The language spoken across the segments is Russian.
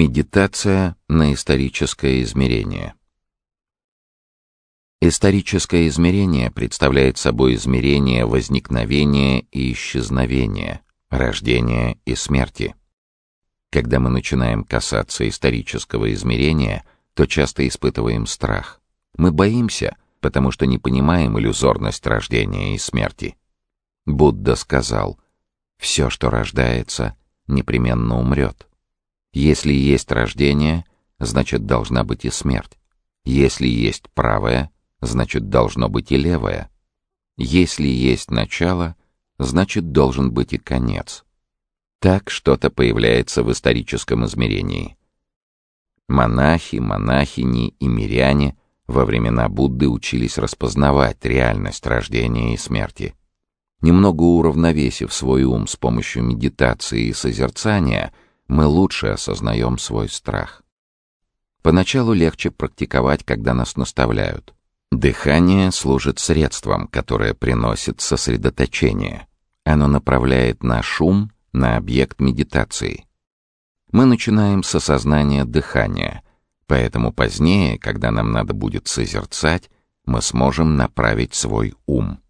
Медитация на историческое измерение. Историческое измерение представляет собой измерение возникновения и исчезновения, рождения и смерти. Когда мы начинаем касаться исторического измерения, то часто испытываем страх. Мы боимся, потому что не понимаем иллюзорность рождения и смерти. Будда сказал, «Все, что рождается, непременно умрет. Если есть рождение, значит, должна быть и смерть. Если есть правое, значит, должно быть и левое. Если есть начало, значит, должен быть и конец. Так что-то появляется в историческом измерении. Монахи, монахини и миряне во времена Будды учились распознавать реальность рождения и смерти. Немного уравновесив свой ум с помощью медитации и созерцания, мы лучше осознаем свой страх. Поначалу легче практиковать, когда нас наставляют. Дыхание служит средством, которое приносит сосредоточение. Оно направляет наш ум на объект медитации. Мы начинаем с осознания дыхания, поэтому позднее, когда нам надо будет созерцать, мы сможем направить свой ум.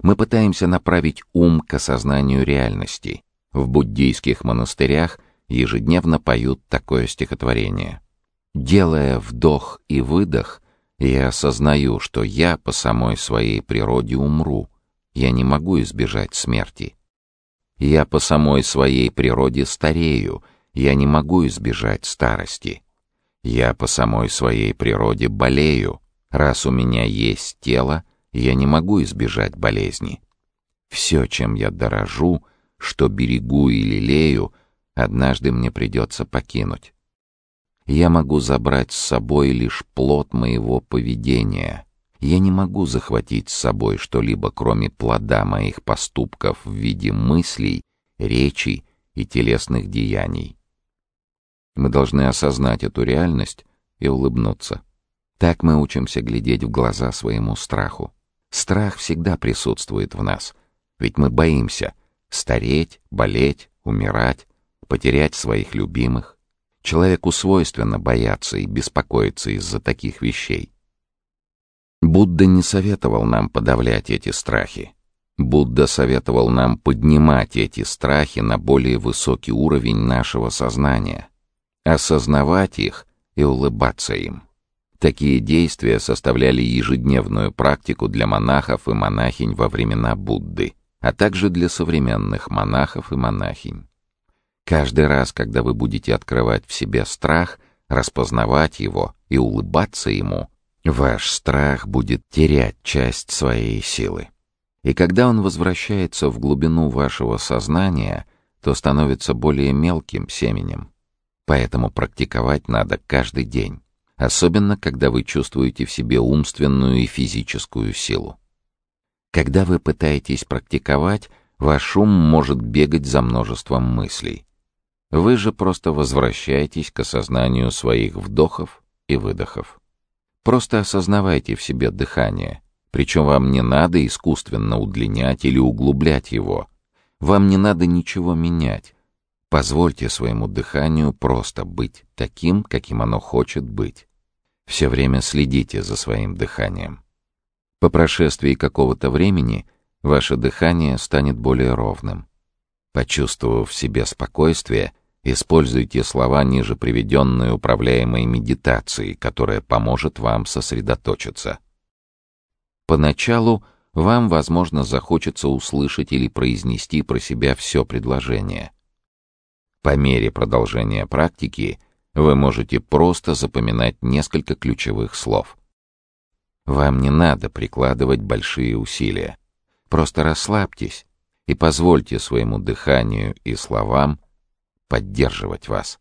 Мы пытаемся направить ум к осознанию реальности. В буддийских монастырях ежедневно поют такое стихотворение. «Делая вдох и выдох, я осознаю, что я по самой своей природе умру. Я не могу избежать смерти. Я по самой своей природе старею. Я не могу избежать старости. Я по самой своей природе болею. Раз у меня есть тело, я не могу избежать болезни. Все, чем я дорожу, что берегу и лелею, однажды мне придется покинуть я могу забрать с собой лишь плод моего поведения. Я не могу захватить с собой что-либо, кроме плода моих поступков в виде мыслей, речей и телесных деяний. Мы должны осознать эту реальность и улыбнуться. Так мы учимся глядеть в глаза своему страху. Страх всегда присутствует в нас, ведь мы боимся стареть, болеть, умирать, потерять своих любимых. Человеку свойственно бояться и беспокоиться из-за таких вещей. Будда не советовал нам подавлять эти страхи. Будда советовал нам поднимать эти страхи на более высокий уровень нашего сознания, осознавать их и улыбаться им. Такие действия составляли ежедневную практику для монахов и монахинь во времена Будды, а также для современных монахов и монахинь. Каждый раз, когда вы будете открывать в себе страх, распознавать его и улыбаться ему, ваш страх будет терять часть своей силы. И когда он возвращается в глубину вашего сознания, то становится более мелким семенем. Поэтому практиковать надо каждый день, особенно когда вы чувствуете в себе умственную и физическую силу. Когда вы пытаетесь практиковать, ваш ум может бегать за множеством мыслей. Вы же просто возвращаетесь к осознанию своих вдохов и выдохов. Просто осознавайте в себе дыхание, причем вам не надо искусственно удлинять или углублять его. Вам не надо ничего менять. Позвольте своему дыханию просто быть таким, каким оно хочет быть. Все время следите за своим дыханием. По прошествии какого-то времени ваше дыхание станет более ровным. Почувствовав в себе спокойствие, используйте слова ниже приведенной управляемой медитации, которая поможет вам сосредоточиться. Поначалу вам, возможно, захочется услышать или произнести про себя все предложение. По мере продолжения практики вы можете просто запоминать несколько ключевых слов. Вам не надо прикладывать большие усилия. Просто расслабьтесь и позвольте своему дыханию и словам поддерживать вас.